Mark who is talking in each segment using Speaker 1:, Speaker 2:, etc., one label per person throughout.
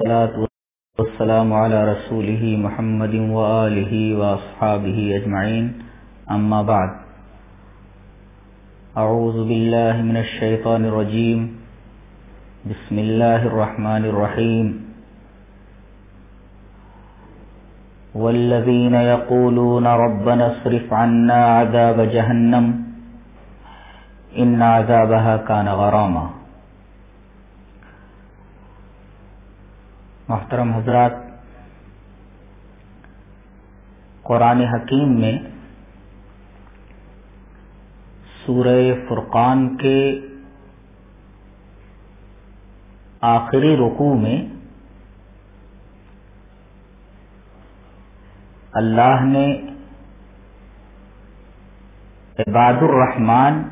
Speaker 1: والصلاة والسلام على رسوله محمد وآله وأصحابه أجمعين. أما بعد. أعوذ بالله من الشيطان الرجيم. بسم الله الرحمن الرحيم. والذين يقولون ربنا اصرف عنا عذاب جهنم. إن عذابها كان غراما. محترم حضرات، قرآن حکیم میں سورہ فرقان کے آخری رکوع میں اللہ نے عباد الرحمن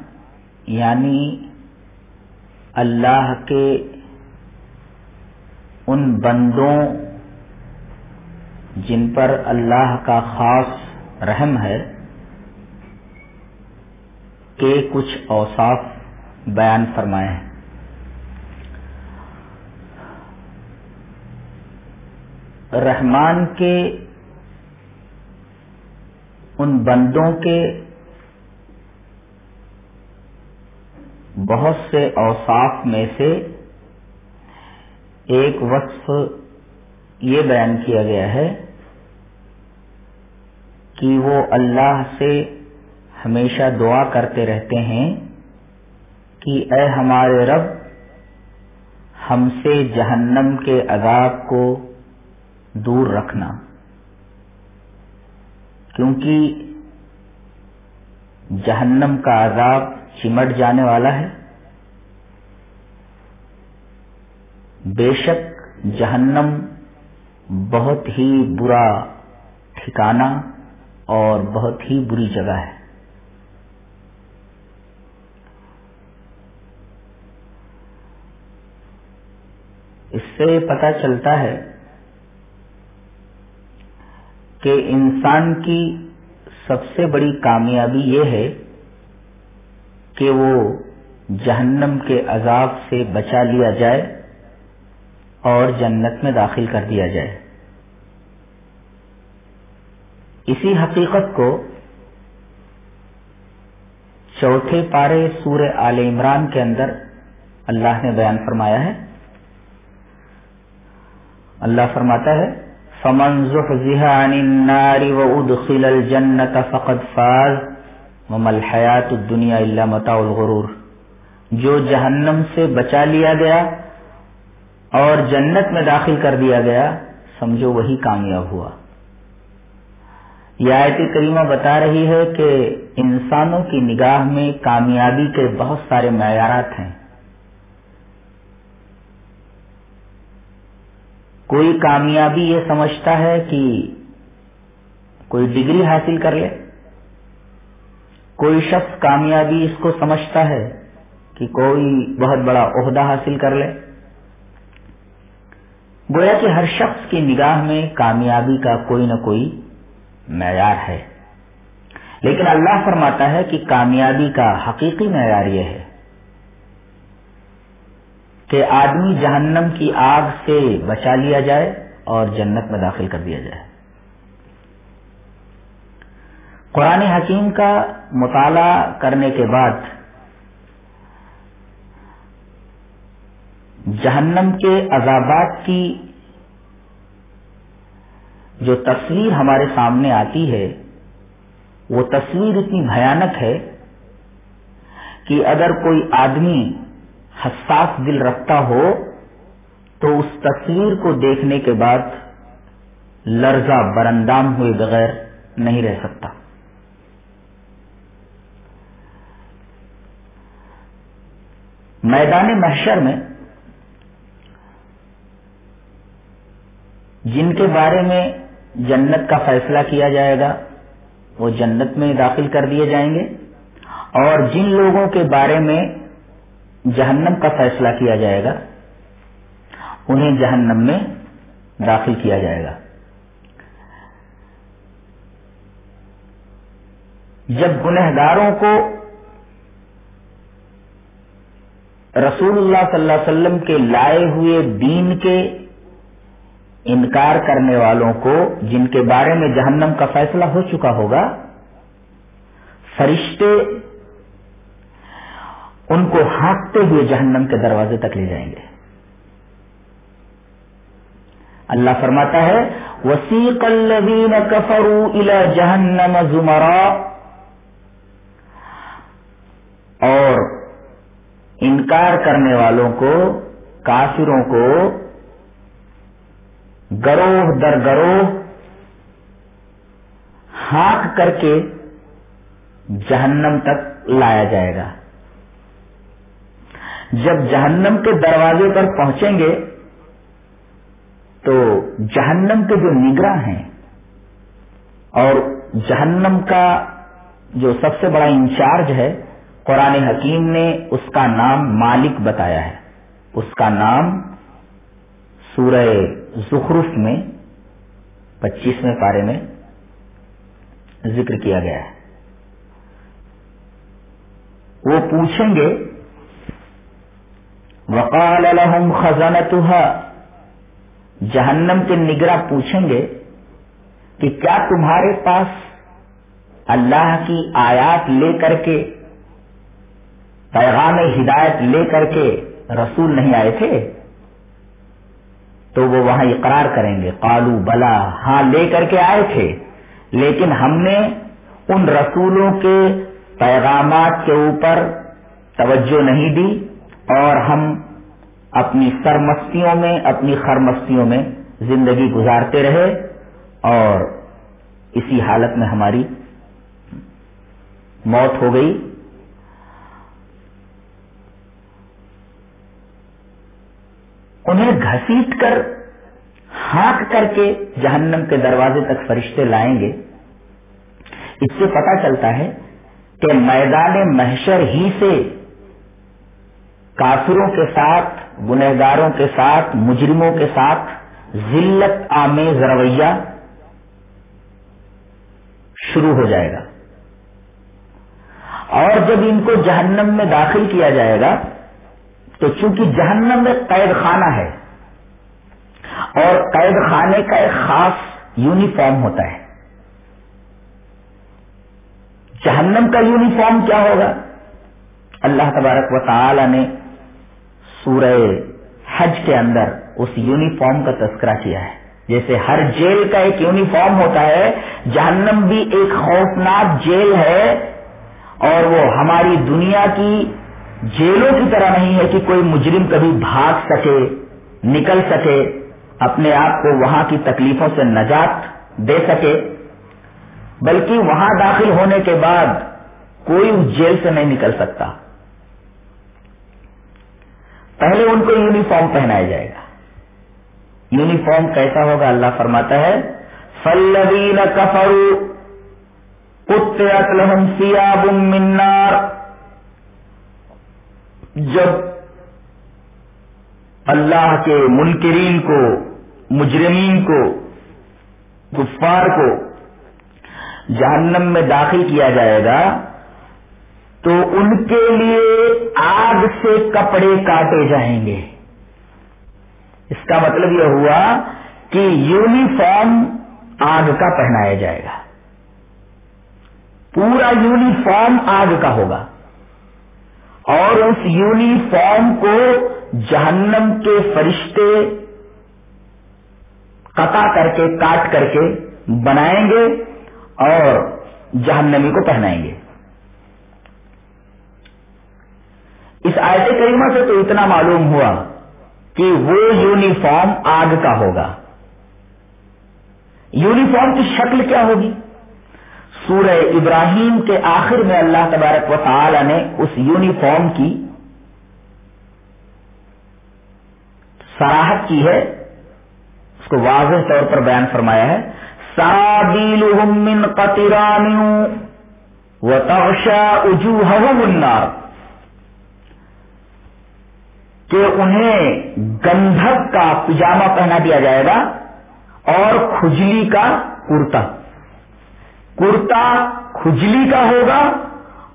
Speaker 1: یعنی اللہ کے ان بندوں جن پر اللہ کا خاص رحم ہے کے کچھ اوصاف بیان فرمائے ہیں۔ رحمان کے ان بندوں کے بہت سے اوصاف میں سے ایک وصف یہ بیان کیا گیا ہے کہ وہ اللہ سے ہمیشہ دعا کرتے رہتے ہیں کہ اے ہمارے رب، ہم سے جہنم کے عذاب کو دور رکھنا۔ کیونکہ جہنم کا عذاب چمٹ جانے والا ہے۔ بے شک جہنم بہت ہی برا ٹھکانہ اور بہت ہی بری جگہ ہے۔ اس سے پتا چلتا ہے کہ انسان کی سب سے بڑی کامیابی یہ ہے کہ وہ جہنم کے عذاب سے بچا لیا جائے۔ اور جنت میں داخل کر دیا جائے۔ اسی حقیقت کو چوتھے پارے سور آل عمران کے اندر اللہ نے بیان فرمایا ہے۔ اللہ فرماتا ہے، فمن زحزح عن النار وادخل الجنة فقد فاز وما الحیات الدنیا الا متاع الغرور۔ جو جہنم سے بچا لیا گیا اور جنت میں داخل کر دیا گیا، سمجھو وہی کامیاب ہوا۔ یہ آیت کریمہ بتا رہی ہے کہ انسانوں کی نگاہ میں کامیابی کے بہت سارے معیارات ہیں۔ کوئی کامیابی یہ سمجھتا ہے کہ کوئی ڈگری حاصل کر لے، کوئی شخص کامیابی اس کو سمجھتا ہے کہ کوئی بہت بڑا عہدہ حاصل کر لے۔ گویا کہ ہر شخص کی نگاہ میں کامیابی کا کوئی نہ کوئی معیار ہے۔ لیکن اللہ فرماتا ہے کہ کامیابی کا حقیقی معیار یہ ہے کہ آدمی جہنم کی آگ سے بچا لیا جائے اور جنت میں داخل کر دیا جائے۔ قرآن حکیم کا مطالعہ کرنے کے بعد جہنم کے عذابات کی جو تصویر ہمارے سامنے آتی ہے، وہ تصویر اتنی بھیانک ہے کہ اگر کوئی آدمی حساس دل رکھتا ہو، تو اس تصویر کو دیکھنے کے بعد لرزہ برندام ہوئے بغیر نہیں رہ سکتا۔ میدان محشر میں جن کے بارے میں جنت کا فیصلہ کیا جائے گا، وہ جنت میں داخل کر دیے جائیں گے۔ اور جن لوگوں کے بارے میں جہنم کا فیصلہ کیا جائے گا، انہیں جہنم میں داخل کیا جائے گا۔ جب گنہگاروں کو رسول اللہ صلی اللہ علیہ وسلم کے لائے ہوئے دین کے انکار کرنے والوں کو جن کے بارے میں جہنم کا فیصلہ ہو چکا ہوگا، فرشتے ان کو ہانکتے ہوئے جہنم کے دروازے تک لے جائیں گے۔ اللہ فرماتا ہے وسیق الذین کفروا الى جہنم زمرا۔ اور انکار کرنے والوں کو، کافروں کو گروہ در گروہ ہاتھ کر کے جہنم تک لایا جائے گا۔ جب جہنم کے دروازے پر پہنچیں گے تو جہنم کے جو نگراں ہیں اور جہنم کا جو سب سے بڑا انچارج ہے، قرآن حکیم نے اس کا نام مالک بتایا ہے۔ اس کا نام سورہ زخرف میں، پچیسویں پارے میں ذکر کیا گیا ہے۔ وہ پوچھیں گے، وقال لهم خزنتها۔ جہنم کے نگرا پوچھیں گے کہ کیا تمہارے پاس اللہ کی آیات لے کر کے، پیغام ہدایت لے کر کے رسول نہیں آئے تھے؟ تو وہ وہاں اقرار کریں گے۔ قالو بلا ہاں لے کر کے آئے تھے۔ لیکن ہم نے ان رسولوں کے پیغامات کے اوپر توجہ نہیں دی اور ہم اپنی سرمستیوں میں، اپنی خرمستیوں میں زندگی گزارتے رہے اور اسی حالت میں ہماری موت ہو گئی۔ انہیں گھسیٹ کر، ہانک کر کے جہنم کے دروازے تک فرشتے لائیں گے۔ اس سے پتا چلتا ہے کہ میدان محشر ہی سے کافروں کے ساتھ، گنہگاروں کے ساتھ، مجرموں کے ساتھ ذلت آمیز رویہ شروع ہو جائے گا۔ اور جب ان کو جہنم میں داخل کیا جائے گا تو چونکہ جہنم میں قید خانہ ہے اور قید خانے کا ایک خاص یونیفارم ہوتا ہے۔ جہنم کا یونیفارم کیا ہوگا؟ اللہ تبارک و تعالی نے سورہ حج کے اندر اس یونیفارم کا تذکرہ کیا ہے۔ جیسے ہر جیل کا ایک یونیفارم ہوتا ہے، جہنم بھی ایک خوفناک جیل ہے اور وہ ہماری دنیا کی جیلوں کی طرح نہیں ہے کہ کوئی مجرم کبھی بھاگ سکے، نکل سکے، اپنے آپ کو وہاں کی تکلیفوں سے نجات دے سکے۔ بلکہ وہاں داخل ہونے کے بعد کوئی اس جیل سے نہیں نکل سکتا۔ پہلے ان کو یونیفارم پہنایا جائے گا۔ یونیفارم کیسا ہوگا اللہ فرماتا ہے فلوین کفرو لهم من نار جب اللہ کے منکرین کو، مجرمین کو، کفار کو جہنم میں داخل کیا جائے گا، تو ان کے لیے آگ سے کپڑے کاٹے جائیں گے۔ اس کا مطلب یہ ہوا کہ یونیفارم آگ کا پہنایا جائے گا۔ پورا یونیفارم آگ کا ہوگا۔ اور اس یونیفارم کو جہنم کے فرشتے قطع کر کے، کاٹ کر کے بنائیں گے اور جہنمی کو پہنائیں گے۔ اس آیت کریمہ سے تو اتنا معلوم ہوا کہ وہ یونیفارم آگ کا ہوگا۔ یونیفارم کی شکل کیا ہوگی؟ سورہ ابراہیم کے آخر میں اللہ تبارک و تعالی نے اس یونیفارم کی سراہت کی ہے۔ اس کو واضح طور پر بیان فرمایا ہے۔ من قطران وتغشى وجوههم النار۔ کہ انہیں گندھک کا پجامہ پہنا دیا جائے گا اور کھجلی کا کرتا۔ کرتا کھجلی کا ہوگا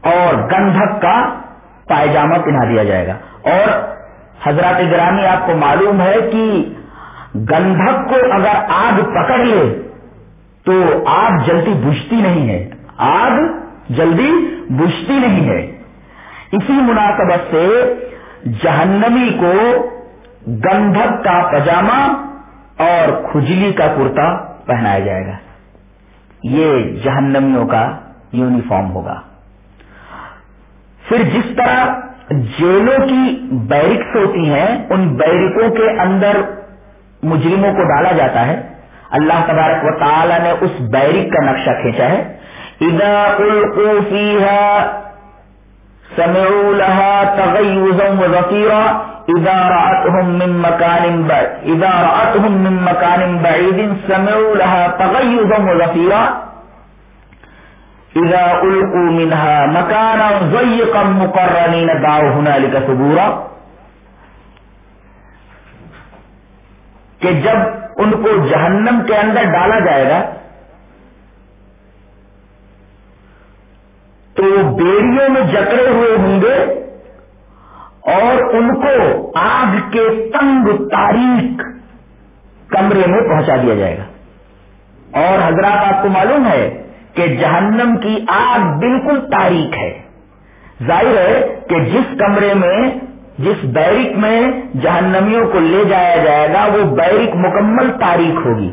Speaker 1: اور گندھک کا پائجامہ پہنا دیا جائے گا۔ اور حضرات گرامی، آپ کو معلوم ہے کہ گندھک کو اگر آگ پکڑ لے تو آگ جلدی بجھتی نہیں ہے۔ آگ جلدی بجھتی نہیں ہے۔ اسی مناسبت سے جہنمی کو گندھک کا پجامہ اور کھجلی کا کرتا پہنایا جائے گا۔ یہ جہنمیوں کا یونیفارم ہوگا۔ پھر جس طرح جیلوں کی بیرکس ہوتی ہیں، ان بیرکوں کے اندر مجرموں کو ڈالا جاتا ہے۔ اللہ تبارک و تعالی نے اس بیرک کا نقشہ کھینچا ہے۔ ادا سمعوا لها تغيظا وزفيرا۔ اذا من مكان بعيد. اذا من مكان بعيد سمعوا لها تغيظا وزفيرا. اذا القوا منها مكانا ضيقا مقرنين دعوا هنالك ثبورا. کہ جب ان کو جہنم کے اندر ڈالا جائے گا، تو وہ بیڑیوں میں جکڑے ہوئے ہوں گے اور ان کو آگ کے تنگ تاریخ کمرے میں پہنچا دیا جائے گا۔ اور حضرات، آپ کو معلوم ہے کہ جہنم کی آگ بالکل تاریخ ہے۔ ظاہر ہے کہ جس کمرے میں، جس بیرک میں جہنمیوں کو لے جایا جائے گا، وہ بیرک مکمل تاریخ ہوگی۔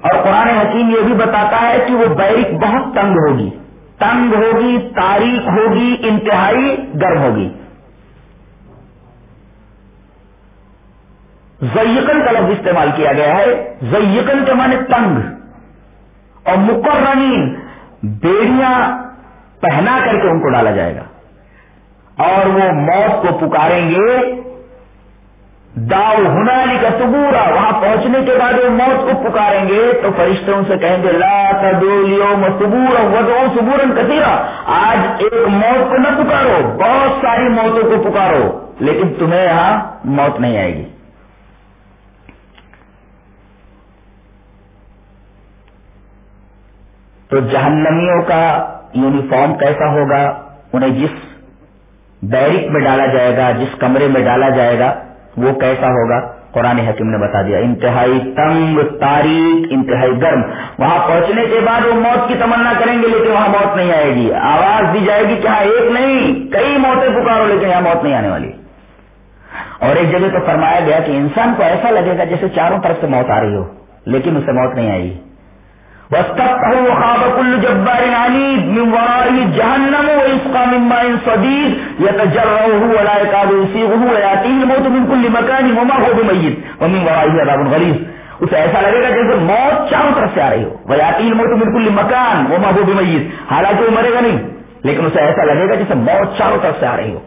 Speaker 1: اور قرآن حکیم یہ بھی بتاتا ہے کہ وہ بیرک بہت تنگ ہوگی۔ تنگ ہوگی، تاریخ ہوگی، انتہائی گرم ہوگی۔ زیقن کا لفظ استعمال کیا گیا ہے۔ زیقن کے معنی تنگ۔ اور مقررین بیڑیاں پہنا کر کے ان کو ڈالا جائے گا۔ اور وہ موت کو پکاریں گے داؤ ہنالی کا سبورا وہاں پہنچنے کے بعد وہ موت کو پکاریں گے۔ تو فرشتے ان سے کہیں گے، لا سبور ودو سبورن کثیرا۔ آج ایک موت کو نہ پکارو، بہت ساری موتوں کو پکارو، لیکن تمہیں یہاں موت نہیں آئے گی۔ تو جہنمیوں کا یونیفارم کیسا ہوگا؟ انہیں جس بیرک میں ڈالا جائے گا، جس کمرے میں ڈالا جائے گا وہ کیسا ہوگا؟ قرآن حکیم نے بتا دیا، انتہائی تنگ تاریخ انتہائی گرم۔ وہاں پہنچنے کے بعد وہ موت کی تمنا کریں گے، لیکن وہاں موت نہیں آئے گی۔ آواز دی جائے گی کہ ہاں ایک نہیں، کئی موتیں پکارو، لیکن یہاں موت نہیں آنے والی۔ اور ایک جگہ تو فرمایا گیا کہ انسان کو ایسا لگے گا جیسے چاروں طرف سے موت آ رہی ہو، لیکن اسے موت نہیں آئے گی خواب كل جبار اسے ایسا لگے گا جیسے موت چاروں طرف سے آ رہی ہو۔ ویاتی الموت من مکان وما هو بميت۔ حالانکہ وہ مرے گا نہیں، لیکن اسے ایسا لگے گا جیسے موت چاروں طرف سے آ رہی ہو۔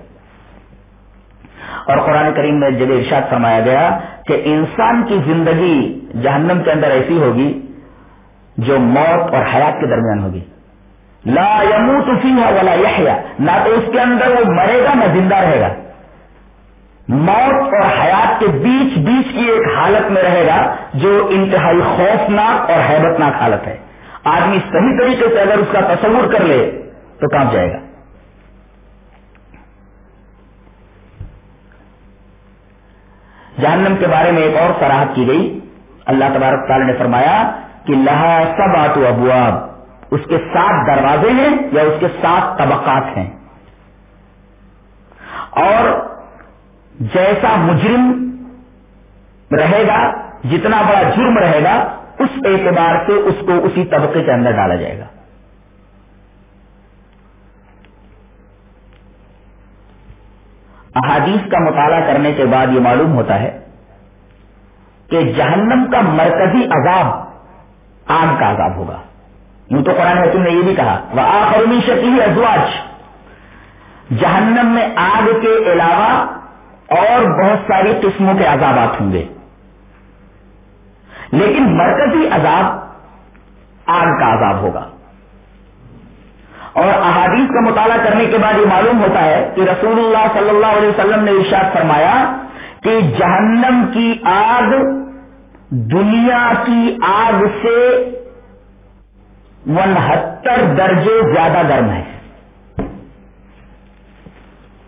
Speaker 1: اور قرآن کریم میں جب ارشاد فرمایا گیا کہ انسان کی زندگی جہنم کے اندر ایسی ہوگی جو موت اور حیات کے درمیان ہوگی۔ لا یموت فیہا ولا یحیا۔ نہ تو اس کے اندر وہ مرے گا، نہ زندہ رہے گا۔ موت اور حیات کے بیچ بیچ کی ایک حالت میں رہے گا جو انتہائی خوفناک اور حیبت ناک حالت ہے۔ آدمی صحیح طریقے سے اگر اس کا تصور کر لے تو کام جائے گا۔ جہنم کے بارے میں ایک اور سراہد کی گئی۔ اللہ تبارک تعالی نے فرمایا کہ لہا سب آتو ابواب، اس کے سات دروازے ہیں یا اس کے سات طبقات ہیں۔ اور جیسا مجرم رہے گا، جتنا بڑا جرم رہے گا، اس اعتبار سے اس کو اسی طبقے کے اندر ڈالا جائے گا۔ احادیث کا مطالعہ کرنے کے بعد یہ معلوم ہوتا ہے کہ جہنم کا مرکزی عذاب آگ کا عذاب ہوگا۔ یوں تو قرآن حکیم نے یہ بھی کہا وہ آخرمی شکیل ازواج۔ جہنم میں آگ کے علاوہ اور بہت ساری قسموں کے عذابات ہوں گے۔ لیکن مرکزی عذاب آگ کا عذاب ہوگا۔ اور احادیث کا مطالعہ کرنے کے بعد یہ معلوم ہوتا ہے کہ رسول اللہ صلی اللہ علیہ وسلم نے ارشاد فرمایا کہ جہنم کی آگ دنیا کی آگ سے انہتر درجے زیادہ گرم ہے۔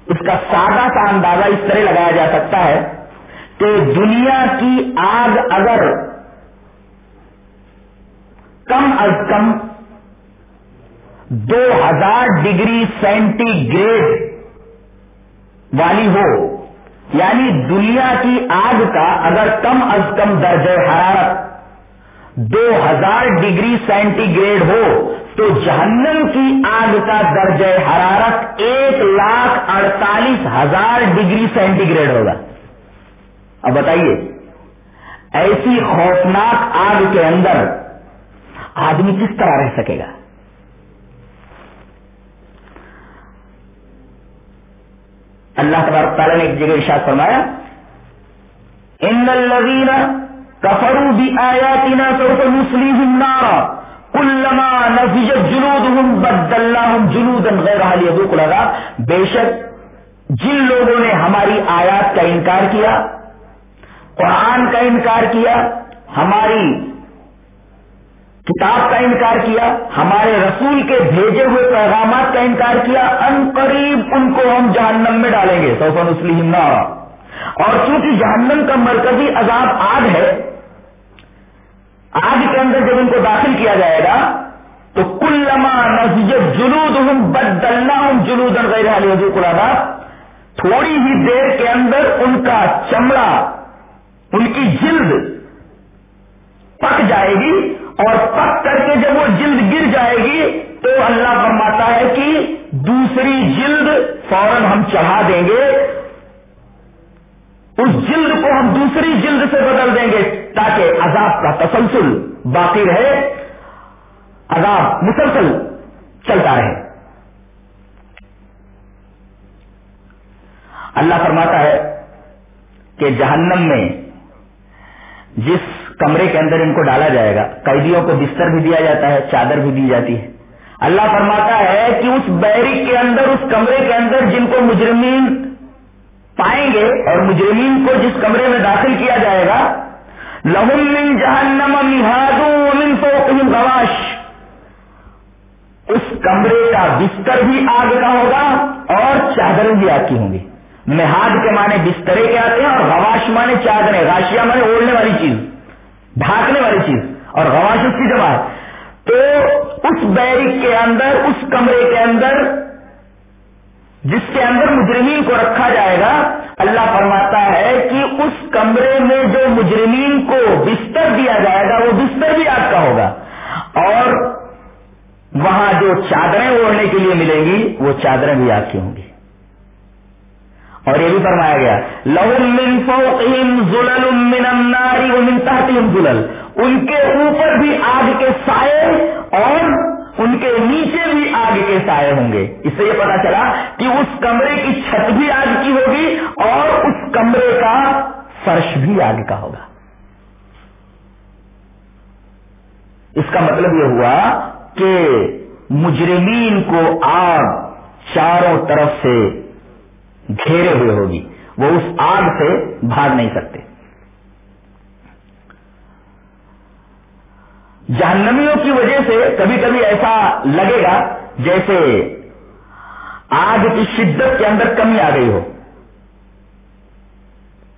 Speaker 1: اس کا سادہ سا اندازہ اس طرح لگایا جا سکتا ہے کہ دنیا کی آگ اگر کم از کم دو ہزار ڈگری سینٹی گریڈ والی ہو یعنی دنیا کی آگ کا اگر کم از کم درجہ حرارت دو ہزار ڈگری سینٹی گریڈ ہو تو جہنم کی آگ کا درجہ حرارت ایک لاکھ اڑتالیس ہزار ڈگری سینٹی گریڈ ہوگا۔ اب بتائیے، ایسی خوفناک آگ کے اندر آدمی کس طرح رہ سکے گا؟ اللہ تبارک تعالیٰ نے ایک جگہ ارشاد فرمایا، ان الذین کفروا بآیاتنا سوف نصلیہم نارا، کلما نضجت جلودہم بدلناہم جلودا غیرها لیذوقوا العذاب. بے شک، جن لوگوں نے ہماری آیات کا انکار کیا، قرآن کا انکار کیا، ہماری کتاب کا انکار کیا، ہمارے رسول کے بھیجے ہوئے پیغامات کا انکار کیا، ان قریب ان کو ہم جہنم میں ڈالیں گے سوفن اسلیم اور چونکہ جہنم کا مرکزی عذاب آگ ہے، آگ کے اندر جب ان کو داخل کیا جائے گا، تو کل لما جلود ہوں بد ہوں جلود غیر قرآن تھوڑی ہی دیر کے اندر ان کا چمڑا، ان کی جلد پک جائے گی اور پک کر کے جب وہ جلد گر جائے گی تو اللہ فرماتا ہے کہ دوسری جلد فوراً ہم چڑھا دیں گے۔ اس جلد کو ہم دوسری جلد سے بدل دیں گے تاکہ عذاب کا تسلسل باقی رہے۔ عذاب مسلسل چلتا رہے۔ اللہ فرماتا ہے کہ جہنم میں جس کمرے کے اندر ان کو ڈالا جائے گا۔ قیدیوں کو بستر بھی دیا جاتا ہے، چادر بھی دی جاتی ہے۔ اللہ فرماتا ہے کہ اس بیرک کے اندر، اس کمرے کے اندر جن کو مجرمین پائیں گے اور مجرمین کو جس کمرے میں داخل کیا جائے گا، لہم من جہنم من فوقہم غواش۔ اس کمرے کا بستر بھی آگ کا ہوگا اور چادریں بھی آگ کی ہوں گی۔ مہاد کے معنی بسترے کے آتے ہیں اور غواش مانے چادریں غاشیا مانے اوڑھنے والی چیز۔ ڈھانکنے والی چیز اور غواش اس کی جمع تو اس بیرک کے اندر، اس کمرے کے اندر، جس کے اندر مجرمین کو رکھا جائے گا، اللہ فرماتا ہے کہ اس کمرے میں جو مجرمین کو بستر دیا جائے گا، وہ بستر بھی آپ کا ہوگا۔ اور وہاں جو چادریں اوڑھنے کے لیے ملیں گی، وہ چادریں بھی آپ کی ہوں گی۔ اور یہ بھی فرمایا گیا۔ لہم من فوقہم زلل من النار ومن تحتہم زلل ان کے اوپر بھی آگ کے سائے اور ان کے نیچے بھی آگ کے سائے ہوں گے۔ اس سے یہ پتا چلا کہ اس کمرے کی چھت بھی آگ کی ہوگی اور اس کمرے کا فرش بھی آگ کا ہوگا۔ اس کا مطلب یہ ہوا کہ مجرمین کو آگ چاروں طرف سے گھیرے ہوئے ہوگی۔ وہ اس آگ سے بھاگ نہیں سکتے۔ جہنمیوں کی وجہ سے کبھی کبھی ایسا لگے گا جیسے آگ کی شدت کے اندر کمی آ گئی ہو۔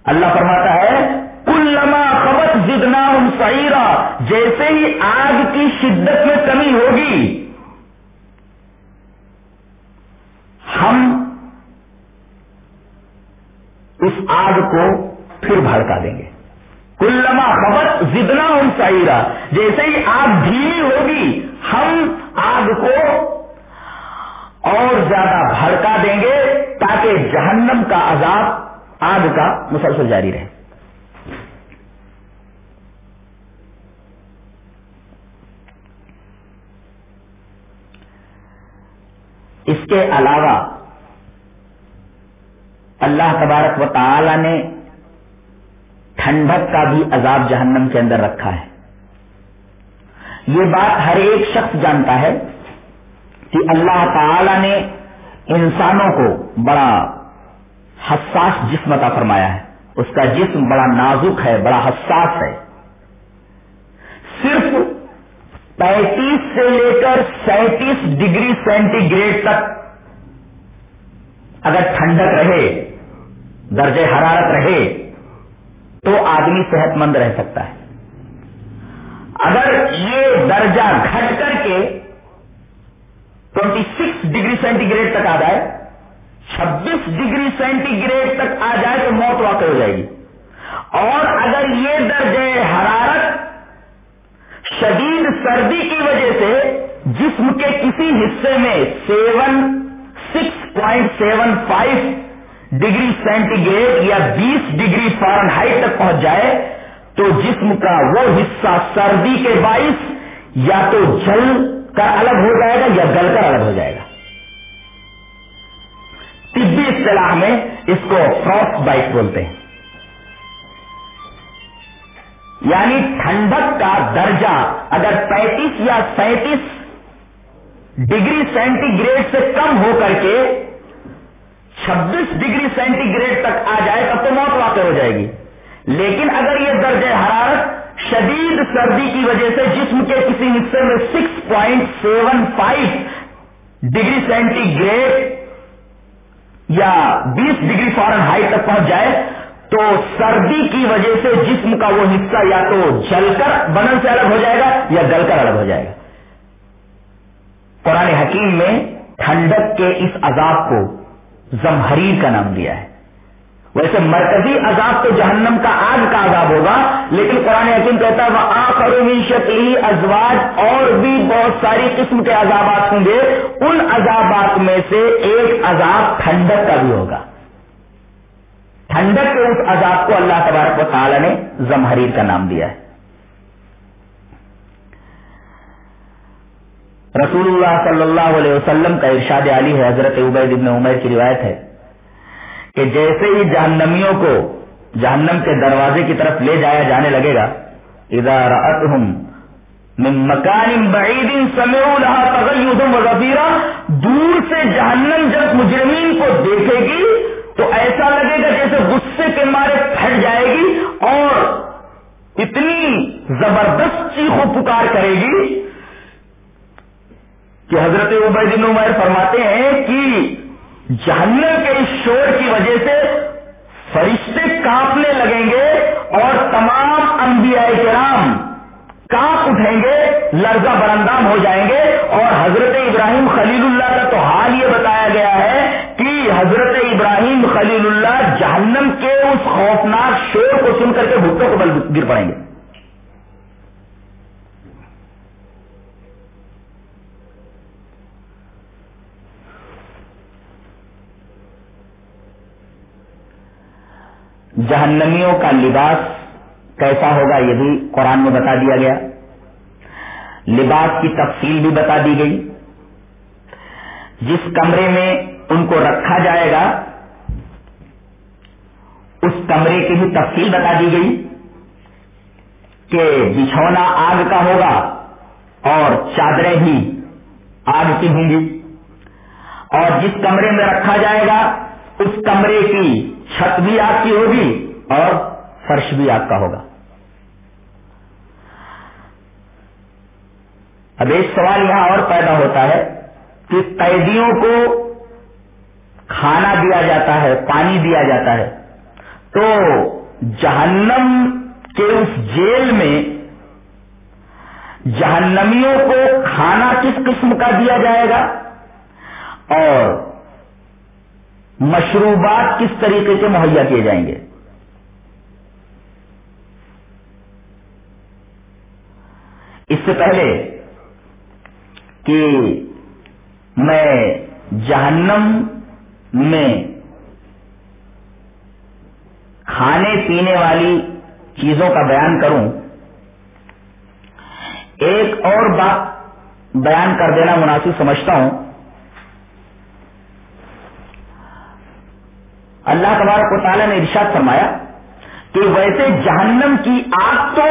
Speaker 1: اللہ فرماتا ہے کل لما خبت جدنا سعیرا، جیسے ہی آگ کی شدت میں کمی ہوگی، ہم اس آگ کو پھر بھڑکا دیں گے۔ کلما خبر زدنا ہوں سائرا جیسے ہی آگ دھیمی ہوگی، ہم آگ کو اور زیادہ بھڑکا دیں گے تاکہ جہنم کا عذاب آگ کا مسلسل جاری رہے۔ اس کے علاوہ اللہ تبارک و تعالی نے ٹھنڈک کا بھی عذاب جہنم کے اندر رکھا ہے۔ یہ بات ہر ایک شخص جانتا ہے کہ اللہ تعالی نے انسانوں کو بڑا حساس جسم عطا فرمایا ہے۔ اس کا جسم بڑا نازک ہے، بڑا حساس ہے۔ صرف پینتیس سے لے کر سینتیس ڈگری سینٹی گریڈ تک اگر ٹھنڈک رہے درجہ حرارت رہے تو آدمی صحت مند رہ سکتا ہے۔ اگر یہ درجہ گھٹ کر کے twenty six degree centigrade تک آ جائے، چھبیس ڈگری سینٹی گریڈ تک آ جائے تو موت واقع ہو جائے گی۔ اور اگر یہ درجہ حرارت شدید سردی کی وجہ سے جسم کے کسی حصے میں seven six point seven five degree centigrade یا بیس ڈگری فارن ہائٹ تک پہنچ جائے، تو جسم کا وہ حصہ سردی کے باعث یا تو جل کر الگ ہو جائے گا یا گل کر الگ ہو جائے گا۔ طبی اصطلاح میں اس کو فروسٹ بائٹ بولتے ہیں۔ یعنی ٹھنڈک کا درجہ اگر پینتیس یا سینتیس ڈگری سینٹی گریڈ سے کم ہو کر کے چھبیس ڈگری سینٹی گریڈ تک آ جائے تب تو موت واقع ہو جائے گی۔ لیکن اگر یہ درجہ حرارت شدید سردی کی وجہ سے جسم کے کسی حصے میں six point seven five degree centigrade یا بیس ڈگری فارن ہائی تک پہنچ جائے، تو سردی کی وجہ سے جسم کا وہ حصہ یا تو جل کر بنل سے الگ ہو جائے گا یا گل کر الگ ہو جائے گا۔ قرآن حکیم میں ٹھنڈک کے اس عذاب کو زمہریر کا نام دیا ہے۔ ویسے مرکزی عذاب تو جہنم کا آگ کا عذاب ہوگا، لیکن قرآن حکیم کہتا ہے وہ آخری شکلی ازواج اور بھی بہت ساری قسم کے عذابات ہوں گے۔ ان عذابات میں سے ایک عذاب ٹھنڈک کا بھی ہوگا۔ ٹھنڈک کے اس عذاب کو اللہ تبارک و تعالی نے زمہریر کا نام دیا ہے۔ رسول اللہ صلی اللہ علیہ وسلم کا ارشاد علی ہے، حضرت عبید ابن عمر کی روایت ہے کہ جیسے ہی جہنمیوں کو جہنم کے دروازے کی طرف لے جایا جانے لگے گا ادار مکان بعید سمعوا لها تغیظا وغفیرا دور سے جہنم جب مجرمین کو دیکھے گی تو ایسا لگے گا جیسے غصے کے مارے پھٹ جائے گی اور اتنی زبردست چیخ و پکار کرے گی کہ حضرت عبید عمر فرماتے ہیں کہ جہنم کے اس شور کی وجہ سے فرشتے کانپنے لگیں گے اور تمام انبیاء کرام کانپ اٹھیں گے، لرزہ برندام ہو جائیں گے اور حضرت ابراہیم خلیل اللہ کا تو حال یہ بتایا گیا ہے کہ حضرت ابراہیم خلیل اللہ جہنم کے اس خوفناک شور کو سن کر کے بھٹوں کو بل گر پڑیں گے۔ جہنمیوں کا لباس کیسا ہوگا یہ بھی قرآن میں بتا دیا گیا۔ لباس کی تفصیل بھی بتا دی گئی۔ جس کمرے میں ان کو رکھا جائے گا، اس کمرے کی بھی تفصیل بتا دی گئی کہ بچھونا آگ کا ہوگا اور چادریں بھی آگ کی ہوں گی۔ اور جس کمرے میں رکھا جائے گا، اس کمرے کی چھت بھی آپ کی ہوگی اور فرش بھی آپ کا ہوگا۔ اب ایک سوال یہاں اور پیدا ہوتا ہے کہ قیدیوں کو کھانا دیا جاتا ہے، پانی دیا جاتا ہے، تو جہنم کے اس جیل میں جہنمیوں کو کھانا کس قسم کا دیا جائے گا؟ اور مشروبات کس طریقے سے مہیا کیے جائیں گے؟ اس سے پہلے کہ میں جہنم میں کھانے پینے والی چیزوں کا بیان کروں، ایک اور بات بیان کر دینا مناسب سمجھتا ہوں۔ اللہ تبارک و تعالیٰ نے ارشاد فرمایا کہ ویسے جہنم کی آگ تو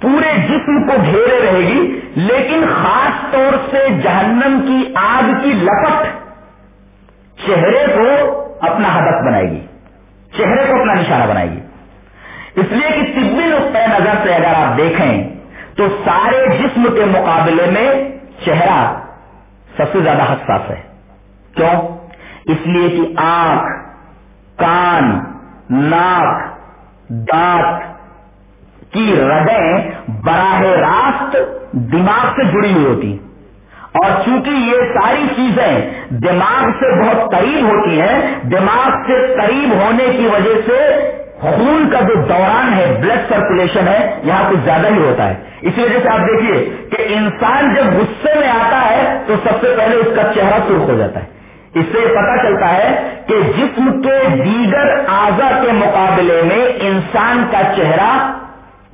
Speaker 1: پورے جسم کو گھیرے رہے گی، لیکن خاص طور سے جہنم کی آگ کی لپٹ چہرے کو اپنا ہدف بنائے گی، چہرے کو اپنا نشانہ بنائے گی۔ اس لیے کہ طبی نقطۂ نظر سے اگر آپ دیکھیں تو سارے جسم کے مقابلے میں چہرہ سب سے زیادہ حساس ہے۔ کیوں؟ اس لیے کہ آنکھ، کان، ناک، دانت کی رگیں براہ راست دماغ سے جڑی ہوئی ہوتی اور چونکہ یہ ساری چیزیں دماغ سے بہت قریب ہوتی ہیں، دماغ سے قریب ہونے کی وجہ سے خون کا جو دوران ہے بلڈ سرکولیشن ہے، یہاں کچھ زیادہ ہی ہوتا ہے۔ اس وجہ سے آپ دیکھیے کہ انسان جب غصے میں آتا ہے تو سب سے پہلے اس کا چہرہ سرخ ہو جاتا ہے۔ اس سے پتا چلتا ہے کہ جسم کے دیگر اعضا کے مقابلے میں انسان کا چہرہ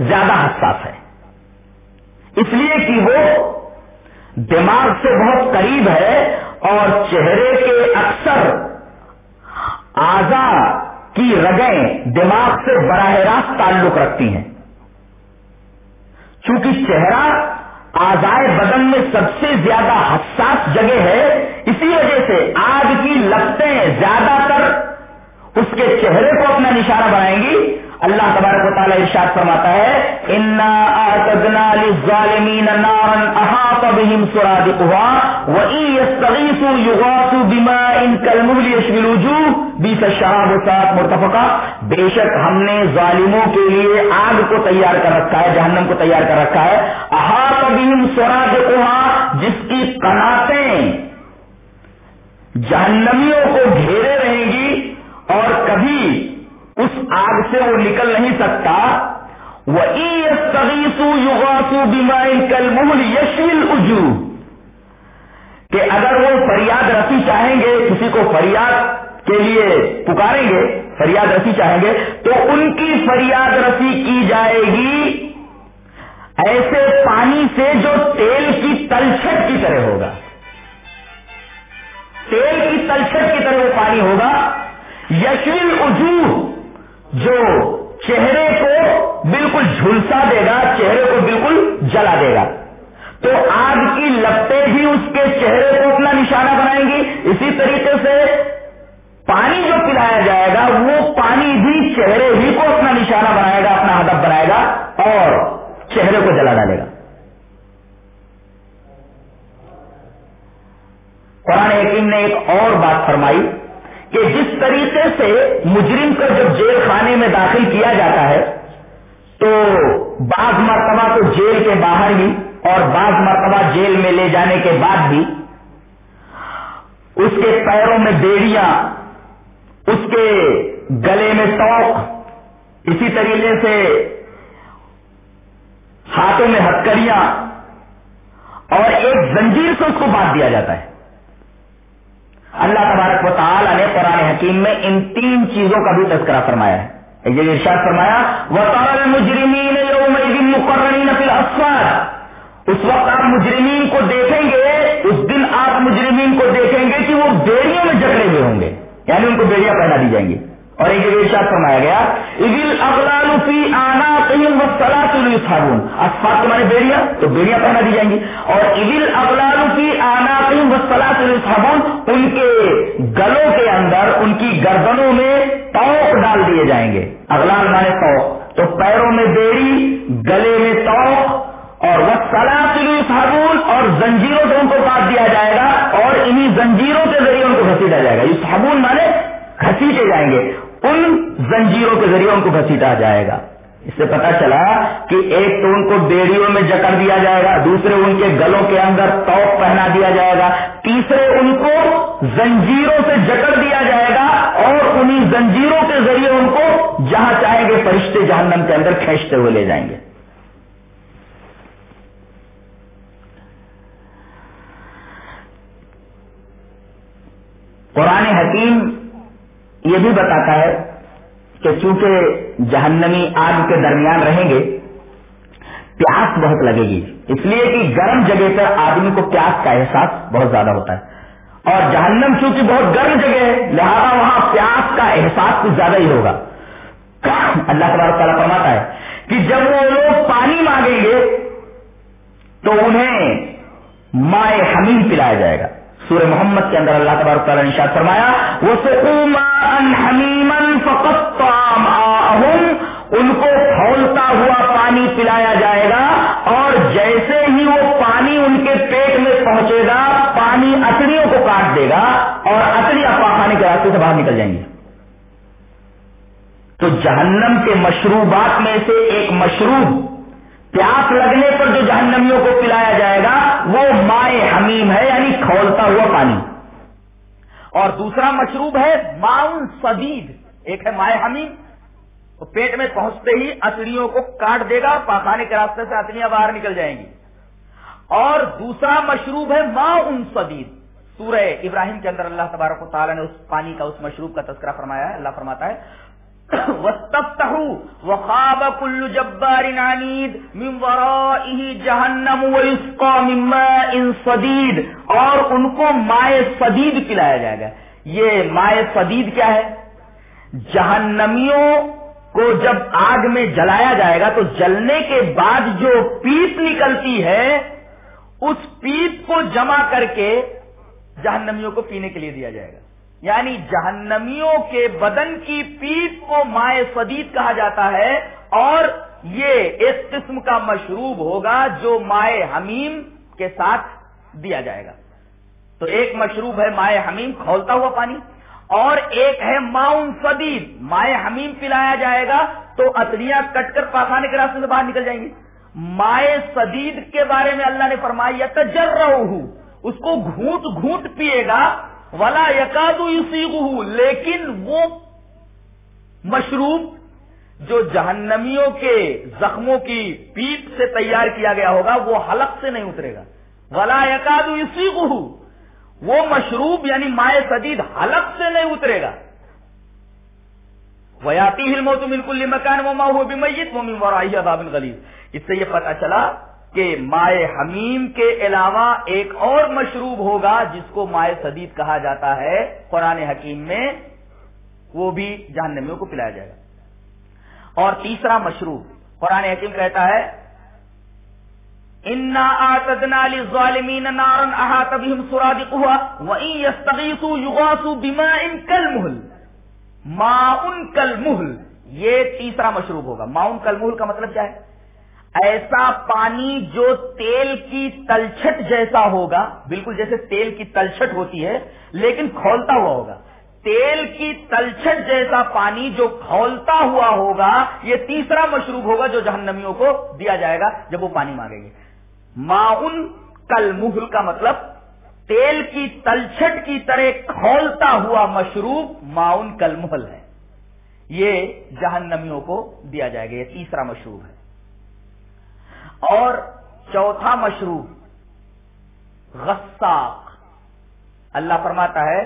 Speaker 1: زیادہ حساس ہے۔ اس لیے کہ وہ دماغ سے بہت قریب ہے اور چہرے کے اکثر اعضا کی رگیں دماغ سے براہ راست تعلق رکھتی ہیں۔ چونکہ چہرہ آزائے بدن میں سب سے زیادہ حساس جگہ ہے، اسی وجہ سے آگ کی لپٹیں زیادہ تر اس کے چہرے کو اپنا نشانہ بنائیں گی۔ اللہ تبارک و تعالیٰ ارشاد فرماتا ہے مرتفقہ۔ بے شک ہم نے ظالموں کے لیے آگ کو تیار کر رکھا ہے، جہنم کو تیار کر رکھا ہے۔ احاط بہم سوراد جس کی کناتیں جہنمیوں کو گھیرے رہیں گی اور کبھی اس آگ سے وہ نکل نہیں سکتا۔ وہ سگیسو یوگاسو بیماری کل یشیل اجو کہ اگر وہ فریاد رسی چاہیں گے، کسی کو فریاد کے لیے پکاریں گے، فریاد رسی چاہیں گے، تو ان کی فریاد رسی کی جائے گی ایسے پانی سے جو تیل کی تلچھٹ کی طرح ہوگا۔ تیل کی تلچھٹ کی طرح وہ پانی ہوگا۔ یشیل اجو جو چہرے کو بالکل جھلسا دے گا، چہرے کو بالکل جلا دے گا۔ تو آگ کی لپٹیں بھی اس کے چہرے کو اپنا نشانہ بنائیں گی۔ اسی طریقے سے پانی جو پلایا جائے گا، وہ پانی بھی چہرے ہی کو اپنا نشانہ بنائے گا، اپنا ہدف بنائے گا اور چہرے کو جلا ڈالے گا۔ قرآن حکیم نے ایک اور بات فرمائی۔ کہ جس طریقے سے مجرم کو جب جیل خانے میں داخل کیا جاتا ہے، تو بعض مرتبہ تو جیل کے باہر بھی اور بعض مرتبہ جیل میں لے جانے کے بعد بھی اس کے پیروں میں بیڑیاں، اس کے گلے میں توق، اسی طریقے سے ہاتھوں میں ہتکڑیاں اور ایک زنجیر سے اس کو باندھ دیا جاتا ہے۔ اللہ تبارک و تعالیٰ نے قرآن حکیم میں ان تین چیزوں کا بھی تذکرہ فرمایا ہے۔ یہ ارشاد فرمایا مجرمین مقررین فی الاسفار اس وقت آپ مجرمین کو دیکھیں گے، اس دن آپ مجرمین کو دیکھیں گے کہ وہ بیڑیوں میں جکڑے ہوئے ہوں گے یعنی ان کو بیڑیاں پہنا دی جائیں گی۔ اور ایک جگہ ارشاد فرمایا گیا؟ ابل اغلال فی آنا قیم و صابن اسفاق تمہارے بیڑیاں، تو بیڑیاں پہنا دی جائیں گی۔ اور ابل اغلال فی آنا قیم و صابن ان کے گلوں کے اندر، ان کی گردنوں میں توق ڈال دیے جائیں گے۔ اغلال مانے توق۔ تو پیروں میں بیڑی، گلے میں توق، اور وہ سلاطل صابن اور زنجیروں سے ان کو کاٹ دیا جائے گا، اور انہی زنجیروں کے ذریعے ان کو گھسیٹا جائے گا۔ یہ صابن مانے گھسیٹے جائیں گے۔ ان زنجیروں کے ذریعے ان کو گھسیٹا جائے گا۔ اس سے پتا چلا کہ ایک تو ان کو بیڑیوں میں جکڑ دیا جائے گا، دوسرے ان کے گلوں کے اندر توپ پہنا دیا جائے گا، تیسرے ان کو زنجیروں سے جکڑ دیا جائے گا اور انہیں زنجیروں کے ذریعے ان کو جہاں چاہیں گے فرشتے جہنم کے اندر کھینچتے ہوئے لے جائیں گے۔ قرآن حکیم یہ بھی بتاتا ہے کہ چونکہ جہنمی آگ کے درمیان رہیں گے، پیاس بہت لگے گی۔ اس لیے کہ گرم جگہ پر آدمی کو پیاس کا احساس بہت زیادہ ہوتا ہے۔ اور جہنم چونکہ بہت گرم جگہ ہے، لہذا وہاں پیاس کا احساس کچھ زیادہ ہی ہوگا۔ اللہ تبارک تعالیٰ فرماتا ہے کہ جب وہ لوگ پانی مانگیں گے تو انہیں مائع حمیم پلایا جائے گا۔ سورہ محمد کے اندر اللہ تبارک تعالیٰ نے شاد فرمایا ان کو کھولتا ہوا پانی پلایا جائے گا، اور جیسے ہی وہ پانی ان کے پیٹ میں پہنچے گا، پانی اکڑیوں کو کاٹ دے گا، اور اکڑیاں پاخانے کے راستے سے باہر نکل جائیں گی تو جہنم کے مشروبات میں سے ایک مشروب پیاس لگنے پر جو جہنمیوں کو پلایا جائے گا، وہ مائع حمیم ہے یعنی کھولتا ہوا پانی۔ اور دوسرا مشروب ہے ماؤن سدید ایک ہے مائع حمیم۔ پیٹ میں پہنچتے ہی اتڑیوں کو کاٹ دے گا، پاخانے کے راستے سے اتڑیاں باہر نکل جائیں گی۔ اور دوسرا مشروب ہے ما ان سدید سورہ ابراہیم کے اندر اللہ تبارک و تعالیٰ نے اس پانی کا، اس مشروب کا تذکرہ فرمایا ہے، اللہ فرماتا ہے وخاب کل جبار عنید من ورائه جہنم ویسقا من ماء صدید اور ان کو مائع صدید پلایا جائے گا۔ یہ مائع صدید کیا ہے؟ جہنمیوں کو جب آگ میں جلایا جائے گا تو جلنے کے بعد جو پیپ نکلتی ہے، اس پیپ کو جمع کر کے جہنمیوں کو پینے کے لیے دیا جائے گا۔ یعنی جہنمیوں کے بدن کی پیپ کو مائع فدید کہا جاتا ہے اور یہ ایک قسم کا مشروب ہوگا جو مائع حمیم کے ساتھ دیا جائے گا۔ تو ایک مشروب ہے مائع حمیم، کھولتا ہوا پانی، اور ایک ہے ماؤن فدید مائع حمیم پلایا جائے گا تو اتڑیاں کٹ کر پاخانے کے راستے سے باہر نکل جائیں گی۔ مائع سدید کے بارے میں اللہ نے فرمایا تجر اس کو گھونٹ گھونٹ پیے گا ولا یقاد لیکن وہ مشروب جو جہنمیوں کے زخموں کی پیپ سے تیار کیا گیا ہوگا، وہ حلق سے نہیں اترے گا۔ ولا یقاد وہ مشروب یعنی مائع سدید حلق سے نہیں اترے گا۔ ویاتی ہل موت بالکل مکان وہ ماہ میت وہ مرائی اس سے یہ پتا چلا کہ مائع حمیم کے علاوہ ایک اور مشروب ہوگا جس کو مائع سدید کہا جاتا ہے قرآن حکیم میں، وہ بھی جہنمیوں کو پلایا جائے گا۔ اور تیسرا مشروب، قرآن حکیم کہتا ہے، انا آتدنا للظالمین نارا احاط بهم سرادقها وان يستغيثوا يغاثوا بماء كالمهل ماء كالمهل یہ تیسرا مشروب ہوگا۔ ماؤن کلمہل کا مطلب کیا ہے؟ ایسا پانی جو تیل کی تلچھٹ جیسا ہوگا، بالکل جیسے تیل کی تلچھٹ ہوتی ہے، لیکن کھولتا ہوا ہوگا۔ تیل کی تلچھٹ جیسا پانی جو کھولتا ہوا ہوگا، یہ تیسرا مشروب ہوگا جو جہنمیوں کو دیا جائے گا جب وہ پانی مانگیں گے معاون کل محل کا مطلب تیل کی تلچھٹ کی طرح کھولتا ہوا مشروب معاون کل محل ہے۔ یہ جہنمیوں کو دیا جائے گا، یہ تیسرا مشروب ہے۔ اور چوتھا مشروب غساق۔ اللہ فرماتا ہے،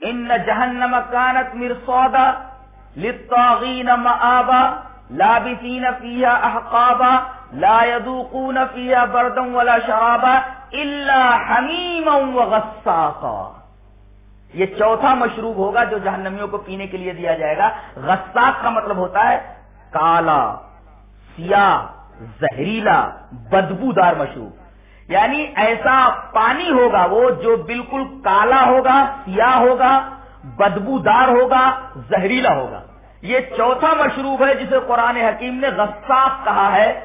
Speaker 1: ان جہنم کانت مرسودا للطاغین مآبا لابثین فیہا احقابا، لا يذوقون فیہا بردا ولا شرابا الا حمیما وغساقا یہ چوتھا مشروب ہوگا جو جہنمیوں کو پینے کے لیے دیا جائے گا۔ غساق کا مطلب ہوتا ہے کالا، سیاہ، زہریلا، بدبودار مشروب۔ یعنی ایسا پانی ہوگا وہ جو بالکل کالا ہوگا، سیاہ ہوگا، بدبودار ہوگا، زہریلا ہوگا۔ یہ چوتھا مشروب ہے جسے قرآن حکیم نے غصاف کہا ہے۔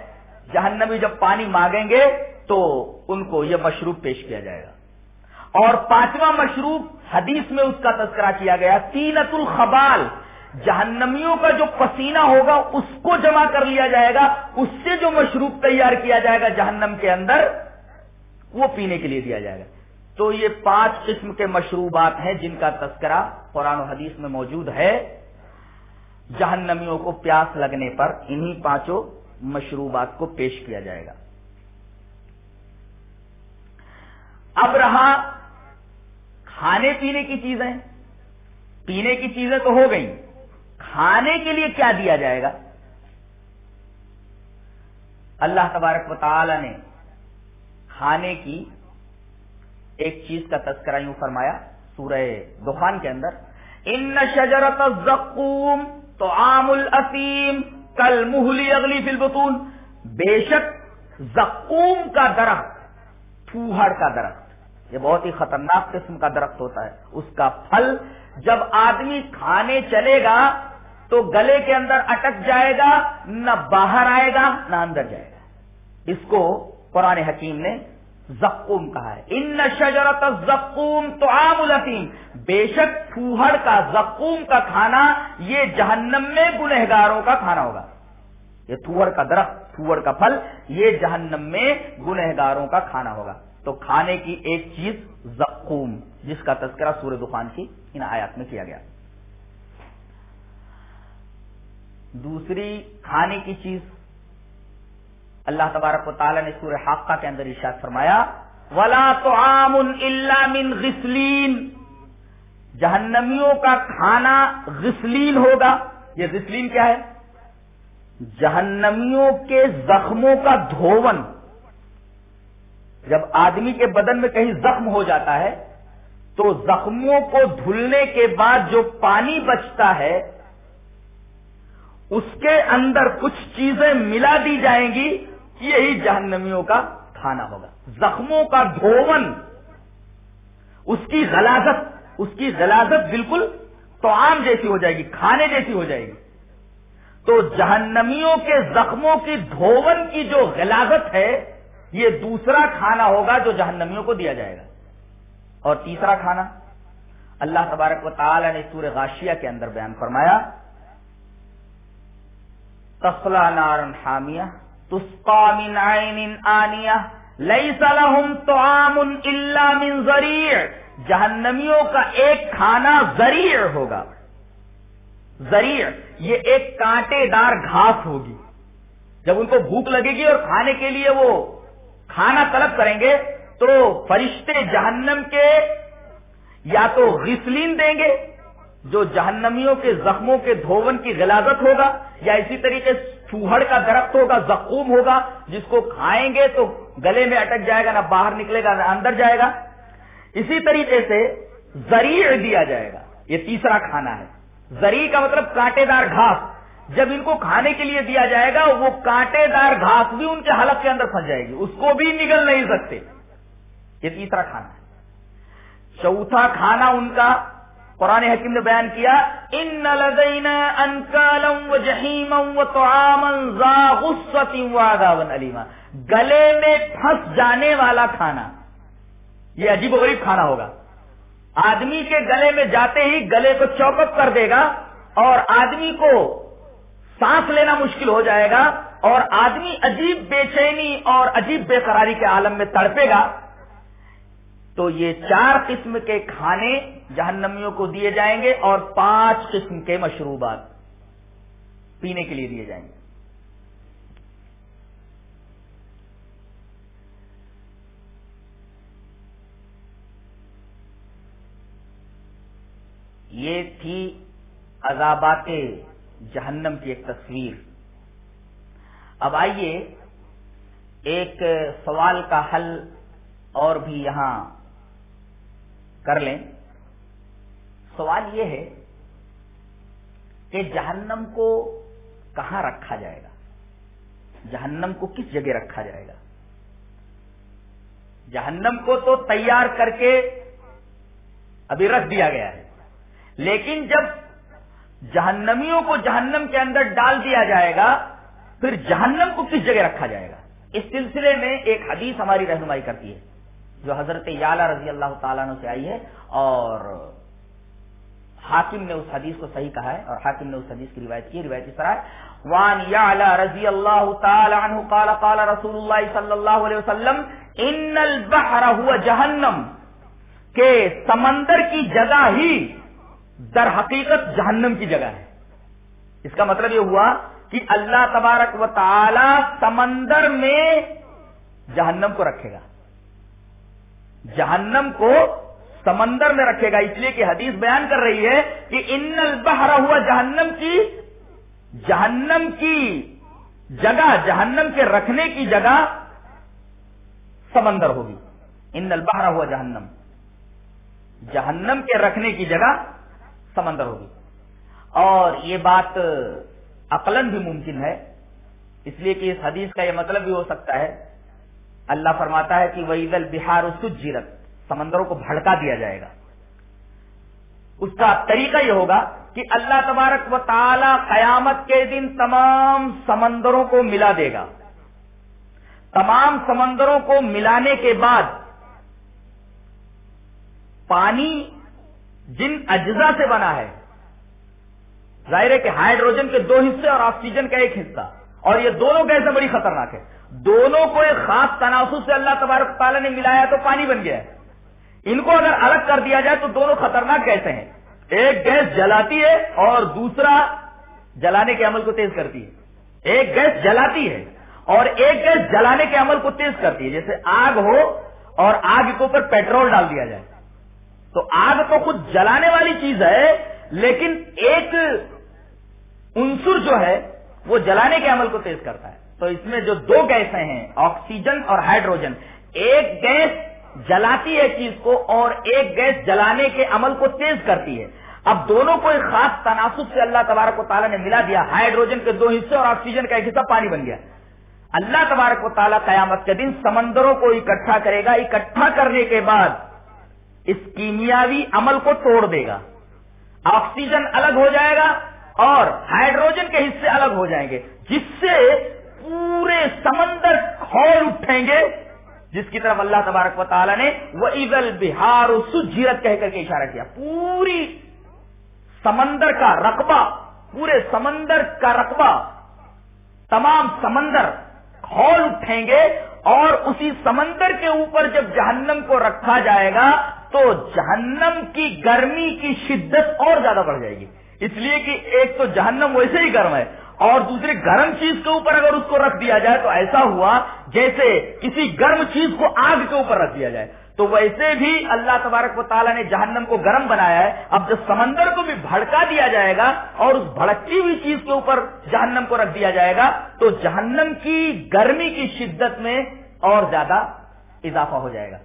Speaker 1: جہنمی جب پانی مانگیں گے تو ان کو یہ مشروب پیش کیا جائے گا۔ اور پانچواں مشروب حدیث میں اس کا تذکرہ کیا گیا تینت الخبال جہنمیوں کا جو پسینہ ہوگا اس کو جمع کر لیا جائے گا، اس سے جو مشروب تیار کیا جائے گا جہنم کے اندر، وہ پینے کے لیے دیا جائے گا۔ تو یہ پانچ قسم کے مشروبات ہیں جن کا تذکرہ قرآن و حدیث میں موجود ہے۔ جہنمیوں کو پیاس لگنے پر انہی پانچوں مشروبات کو پیش کیا جائے گا۔ اب رہا کھانے پینے کی چیزیں۔ پینے کی چیزیں تو ہو گئی کھانے کے لیے کیا دیا جائے گا؟ اللہ تبارک و تعالی نے کھانے کی ایک چیز کا تذکرہ یوں فرمایا سورہ دخان کے اندر، ان شجرت الزقوم تو عام الفیم کل محلی اگلی فلبتون بے شک زقوم کا درخت، پھوہڑ کا درخت۔ یہ بہت ہی خطرناک قسم کا درخت ہوتا ہے۔ اس کا پھل جب آدمی کھانے چلے گا تو گلے کے اندر اٹک جائے گا، نہ باہر آئے گا، نہ اندر جائے گا۔ اس کو قرآن حکیم نے زقوم کہا ہے۔ ان شجرت زقوم تو عام الفیم بے شک پھوہڑ کا، زقوم کا کھانا یہ جہنم میں گنہگاروں کا کھانا ہوگا۔ یہ تھوڑ کا درخت، تھوڑ کا پھل یہ جہنم میں گنہگاروں کا کھانا ہوگا۔ تو کھانے کی ایک چیز زقوم، جس کا تذکرہ سور دخان کی ان آیات میں کیا گیا۔ دوسری، کھانے کی چیز۔ اللہ تبارک و تعالیٰ نے سورہ حاقہ کے اندر ارشاد فرمایا، ولا تو عام من غسلین جہنمیوں کا کھانا غسلین ہوگا۔ یہ غسلین کیا ہے؟ جہنمیوں کے زخموں کا دھون۔ جب آدمی کے بدن میں کہیں زخم ہو جاتا ہے، تو زخموں کو دھلنے کے بعد جو پانی بچتا ہے، اس کے اندر کچھ چیزیں ملا دی جائیں گی، یہی جہنمیوں کا کھانا ہوگا۔ زخموں کا دھون، اس کی غلازت، اس کی غلازت بالکل تو عام جیسی ہو جائے گی، کھانے جیسی ہو جائے گی۔ تو جہنمیوں کے زخموں کی دھون کی جو غلازت ہے یہ دوسرا کھانا ہوگا جو جہنمیوں کو دیا جائے گا۔ اور تیسرا کھانا، اللہ تبارک و تعالی نے سور غاشیہ کے اندر بیان فرمایا، تسلا نارن حامیہ تسقا من عین آنیہ، لیس لهم طعام الا من ذریع۔ جہنمیوں کا ایک کھانا ذریع ہوگا۔ ذریع، یہ ایک کانٹے دار گھاس ہوگی۔ جب ان کو بھوک لگے گی اور کھانے کے لیے وہ کھانا طلب کریں گے تو فرشتے جہنم کے یا تو غسلین دیں گے، جو جہنمیوں کے زخموں کے دھون کی غلازت ہوگا، یا اسی طریقے چوہڑ کا درخت ہوگا، زخوم ہوگا، جس کو کھائیں گے تو گلے میں اٹک جائے گا، نہ باہر نکلے گا، نہ اندر جائے گا۔ اسی طریقے سے زریع دیا جائے گا۔ یہ تیسرا کھانا ہے۔ زری کا مطلب کانٹے دار گھاس۔ جب ان کو کھانے کے لیے دیا جائے گا، وہ کانٹے دار گھاس بھی ان کے حلق کے اندر پھنس جائے گی۔ اس کو بھی نگل نہیں سکتے۔ یہ تیسرا کھانا ہے۔ چوتھا کھانا ان کا قرآن حکیم نے بیان کیا ان انکالم و جہیم و علیما گلے میں پھنس جانے والا کھانا، یہ عجیب و غریب کھانا ہوگا۔ آدمی کے گلے میں جاتے ہی گلے کو چوکپ کر دے گا اور آدمی کو سانس لینا مشکل ہو جائے گا اور آدمی عجیب بے چینی اور عجیب بے قراری کے عالم میں تڑپے گا تو یہ چار قسم کے کھانے جہنمیوں کو دیے جائیں گے اور پانچ قسم کے مشروبات پینے کے لیے دیے جائیں گے۔ یہ تھی عذابات جہنم کی ایک تصویر۔ اب آئیے ایک سوال کا حل اور بھی یہاں کر لیں۔ سوال یہ ہے کہ جہنم کو کہاں رکھا جائے گا؟ جہنم کو کس جگہ رکھا جائے گا؟ جہنم کو تو تیار کر کے ابھی رکھ دیا گیا ہے، لیکن جب جہنمیوں کو جہنم کے اندر ڈال دیا جائے گا، پھر جہنم کو کس جگہ رکھا جائے گا؟ اس سلسلے میں ایک حدیث ہماری رہنمائی کرتی ہے، جو حضرت یالا رضی اللہ تعالیٰ سے آئی ہے، اور حاکم نے اس حدیث کو صحیح کہا ہے، اور حاکم نے اس حدیث کی روایت کی روایت اس طرح وان یعلا رضی اللہ تعالی عنہ قال قال رسول اللہ صلی اللہ علیہ وسلم ان البحر ہوا جہنم کہ سمندر کی جگہ ہی در حقیقت جہنم کی جگہ ہے۔ اس کا مطلب یہ ہوا کہ اللہ تبارک و تعالی سمندر میں جہنم کو رکھے گا۔ جہنم کو سمندر میں رکھے گا۔ اس لیے کہ حدیث بیان کر رہی ہے کہ ان البحر ہوا جہنم کی جہنم کی جگہ، جہنم کے رکھنے کی جگہ سمندر ہوگی۔ ان البحر ہوا جہنم۔ جہنم کے رکھنے کی جگہ سمندر ہوگی۔ اور یہ بات عقلن بھی ممکن ہے۔ اس لیے کہ اس حدیث کا یہ مطلب بھی ہو سکتا ہے۔ اللہ فرماتا ہے کہ وہی دل بہار سمندروں کو بھڑکا دیا جائے گا۔ اس کا طریقہ یہ ہوگا کہ اللہ تبارک و تعالی قیامت کے دن تمام سمندروں کو ملا دے گا۔ تمام سمندروں کو ملانے کے بعد پانی جن اجزا سے بنا ہے۔ ظاہر ہے کہ ہائیڈروجن کے دو حصے اور آکسیجن کا ایک حصہ۔ اور یہ دونوں گیسیں بڑی خطرناک ہے۔ دونوں کو ایک خاص تناسب سے اللہ تبارک تعالیٰ نے ملایا تو پانی بن گیا۔ ہے ان کو اگر الگ کر دیا جائے تو دونوں خطرناک گیسیں ہیں؟ ایک گیس جلاتی ہے اور دوسرا جلانے کے عمل کو تیز کرتی ہے۔ ایک گیس جلاتی ہے اور ایک گیس جلانے کے عمل کو تیز کرتی ہے۔ جیسے آگ ہو اور آگ کے اوپر پیٹرول ڈال دیا جائے۔ تو آگ تو خود جلانے والی چیز ہے، لیکن ایک انصر جو ہے، وہ جلانے کے عمل کو تیز کرتا ہے۔ تو اس میں جو دو گیسیں ہیں، آکسیجن اور ہائیڈروجن، ایک گیس جلاتی ہے چیز کو اور ایک گیس جلانے کے عمل کو تیز کرتی ہے۔ اب دونوں کو ایک خاص تناسب سے اللہ تبارک و تعالیٰ نے ملا دیا۔ ہائیڈروجن کے دو حصے اور آکسیجن کا ایک حصہ پانی بن گیا۔ اللہ تبارک و تعالیٰ قیامت کے دن سمندروں کو اکٹھا کرے گا۔ اکٹھا کرنے کے بعد اس کیمیاوی عمل کو توڑ دے گا۔ آکسیجن الگ ہو جائے گا اور ہائیڈروجن کے حصے الگ ہو جائیں گے، جس سے پورے سمندر کھول اٹھیں گے۔ جس کی طرف اللہ تبارک و تعالیٰ نے وہ ایگل بہار سجیرت کہہ کر کے اشارہ کیا۔ پوری سمندر کا رقبہ، پورے سمندر کا رقبہ، تمام سمندر کھول اٹھیں گے اور اسی سمندر کے اوپر جب جہنم کو رکھا جائے گا تو جہنم کی گرمی کی شدت اور زیادہ بڑھ جائے گی۔ اس لیے کہ ایک تو جہنم ویسے ہی گرم ہے، اور دوسری گرم چیز کے اوپر اگر اس کو رکھ دیا جائے تو ایسا ہوا جیسے کسی گرم چیز کو آگ کے اوپر رکھ دیا جائے۔ تو ویسے بھی اللہ تبارک و تعالیٰ نے جہنم کو گرم بنایا ہے۔ اب جب سمندر کو بھی بھڑکا دیا جائے گا اور اس بھڑکتی ہوئی چیز کے اوپر جہنم کو رکھ دیا جائے گا، تو جہنم کی گرمی کی شدت میں اور زیادہ اضافہ ہو جائے گا۔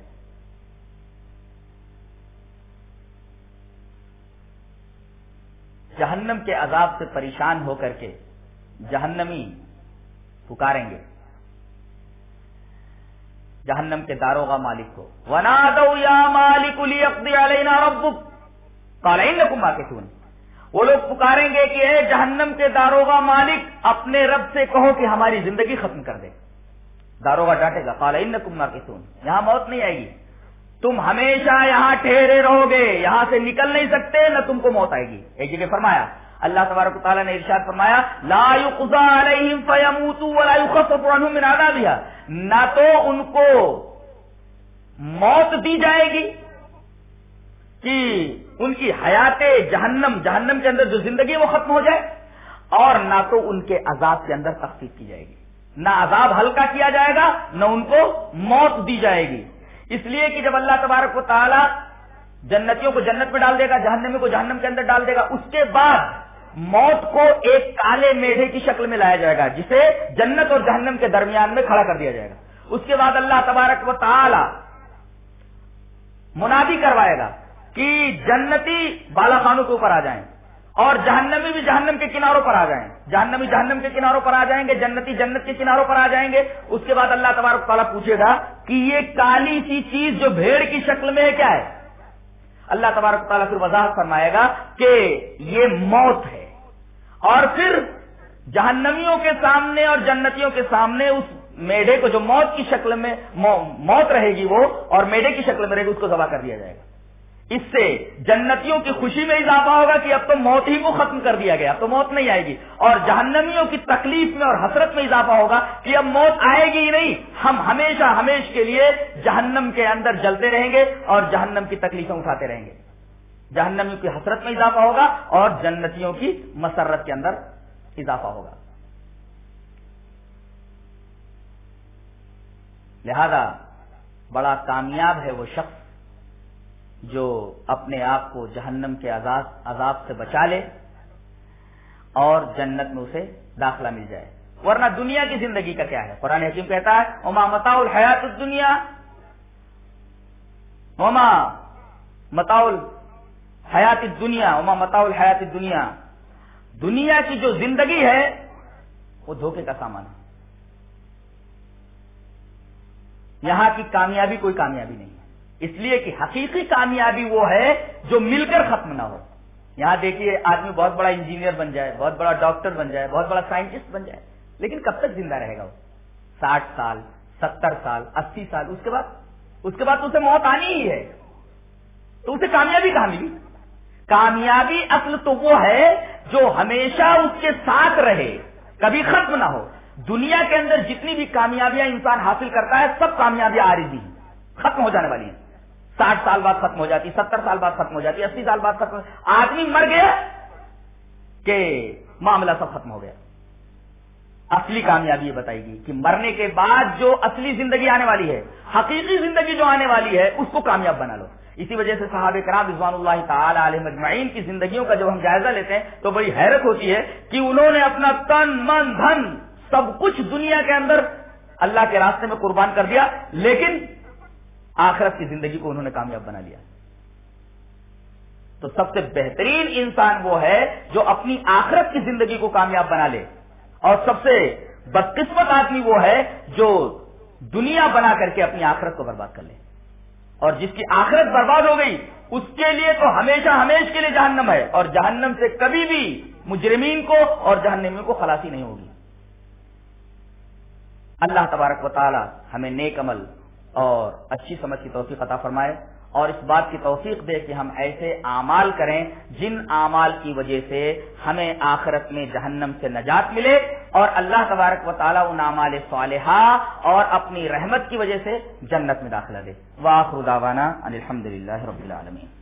Speaker 1: جہنم کے عذاب سے پریشان ہو کر کے جہنمی پکاریں گے۔ جہنم کے داروں مالک کو۔ ونا دو یا مالک علینا ربک کالین کما کے سن وہ لوگ پکاریں گے کہ اے جہنم کے داروں مالک، اپنے رب سے کہو کہ ہماری زندگی ختم کر دے۔ داروں ڈانٹے گا۔ کالین کما کے سن یہاں موت نہیں آئے گی۔ تم ہمیشہ یہاں ٹھہرے رہو گے، یہاں سے نکل نہیں سکتے، نہ تم کو موت آئے گی۔ ایک جگہ فرمایا، اللہ تبارک تعالیٰ نے ارشاد فرمایا، لا علیہم ولا يخفف عنہم من عذابها۔ نہ تو ان کو موت دی جائے گی کہ ان کی حیات جہنم جہنم کے اندر جو زندگی وہ ختم ہو جائے، اور نہ تو ان کے عذاب کے اندر تخفیف کی جائے گی۔ نہ عذاب ہلکا کیا جائے گا، نہ ان کو موت دی جائے گی۔ اس لیے کہ جب اللہ تبارک و تعالیٰ جنتیوں کو جنت میں ڈال دے گا جہنمی کو جہنم کے اندر ڈال دے گا، اس کے بعد موت کو ایک کالے میڈے کی شکل میں لایا جائے گا، جسے جنت اور جہنم کے درمیان میں کھڑا کر دیا جائے گا۔ اس کے بعد اللہ تبارک و تعالی منادی کروائے گا کہ جنتی بالا خانوں کے اوپر آ جائیں۔ اور جہنمی بھی جہنم کے کناروں پر آ جائیں۔ جہنمی جہنم کے کناروں پر آ جائیں گے، جنتی جنت کے کناروں پر آ جائیں گے۔ اس کے بعد اللہ تبارک تعالیٰ پوچھے گا کہ یہ کالی سی چیز جو بھیڑ کی شکل میں ہے کیا ہے؟ اللہ تبارک تعالیٰ پھر وضاحت فرمائے گا کہ یہ موت ہے۔ اور پھر جہنمیوں کے سامنے اور جنتیوں کے سامنے اس میڈے کو جو موت کی شکل میں موت رہے گی وہ، اور میڈے کی شکل میں رہے گی، اس کو ذبح کر دیا جائے گا۔ اس سے جنتیوں کی خوشی میں اضافہ ہوگا کہ اب تو موت ہی کو ختم کر دیا گیا، اب تو موت نہیں آئے گی۔ اور جہنمیوں کی تکلیف میں اور حسرت میں اضافہ ہوگا کہ اب موت آئے گی ہی نہیں۔ ہم ہمیشہ ہمیش کے لیے جہنم کے اندر جلتے رہیں گے اور جہنم کی تکلیفیں اٹھاتے رہیں گے۔ جہنمیوں کی حسرت میں اضافہ ہوگا اور جنتیوں کی مسرت کے اندر اضافہ ہوگا۔ لہذا بڑا کامیاب ہے وہ شخص جو اپنے آپ کو جہنم کے عذاب سے بچا لے اور جنت میں اسے داخلہ مل جائے۔ ورنہ دنیا کی زندگی کا کیا ہے؟ قرآن حکیم کہتا ہے اما متا الحیات دنیا اما متاول حیات دنیا اما متا الحیات دنیا دنیا کی جو زندگی ہے، وہ دھوکے کا سامان ہے۔ یہاں کی کامیابی کوئی کامیابی نہیں۔ اس لیے کہ حقیقی کامیابی وہ ہے جو مل کر ختم نہ ہو۔ یہاں دیکھیے، آدمی بہت بڑا انجینئر بن جائے، بہت بڑا ڈاکٹر بن جائے، بہت بڑا سائنٹسٹ بن جائے، لیکن کب تک زندہ رہے گا وہ؟ ساٹھ سال،
Speaker 2: ستر سال، اسی سال، اس کے بعد؟ اس کے بعد تو اسے موت آنی ہی ہے۔ تو اسے کامیابی کہاں ملی؟ کامیابی اصل تو وہ ہے جو ہمیشہ اس کے ساتھ رہے، کبھی ختم نہ ہو۔ دنیا کے اندر جتنی بھی کامیابیاں انسان حاصل کرتا ہے، سب کامیابیاں آ رہی ختم ہو جانے والی ہیں۔ ساٹھ سال بعد ختم ہو جاتی، ستر سال بعد ختم ہو جاتی، اسی سال بعد ختم آدمی مر گیا کہ معاملہ سب ختم ہو گیا۔ اصلی کامیابی یہ بتائے گی کہ مرنے کے بعد جو اصلی زندگی آنے والی ہے، حقیقی زندگی جو آنے والی ہے، اس کو کامیاب بنا لو۔ اسی وجہ سے صحابہ کرام رضوان اللہ تعالی علیہ مجمعین کی زندگیوں کا جب ہم جائزہ لیتے ہیں، تو بڑی حیرت ہوتی ہے کہ انہوں نے اپنا تن، من، دھن سب کچھ دنیا کے اندر اللہ کے راستے میں قربان کر دیا، لیکن آخرت کی زندگی کو انہوں نے کامیاب بنا لیا۔ تو سب سے بہترین انسان وہ ہے جو اپنی آخرت کی زندگی کو کامیاب بنا لے۔ اور سب سے بدقسمت آدمی وہ ہے جو دنیا بنا کر کے اپنی آخرت کو برباد کر لے۔ اور جس کی آخرت برباد ہو گئی، اس کے لیے تو ہمیشہ ہمیش کے لیے جہنم ہے۔ اور جہنم سے کبھی بھی مجرمین کو اور جہنمیوں کو خلاصی نہیں ہوگی۔ اللہ تبارک و تعالی ہمیں نیک عمل اور اچھی سمجھ کی توفیق عطا فرمائے اور اس بات کی توفیق دے کہ ہم ایسے اعمال کریں جن اعمال کی وجہ سے ہمیں آخرت میں جہنم سے نجات ملے اور اللہ تبارک و تعالیٰ ان اعمال صالحہ اور اپنی رحمت کی وجہ سے جنت میں داخلہ دے۔ واخر دعوانا الحمد للہ رب العالمین۔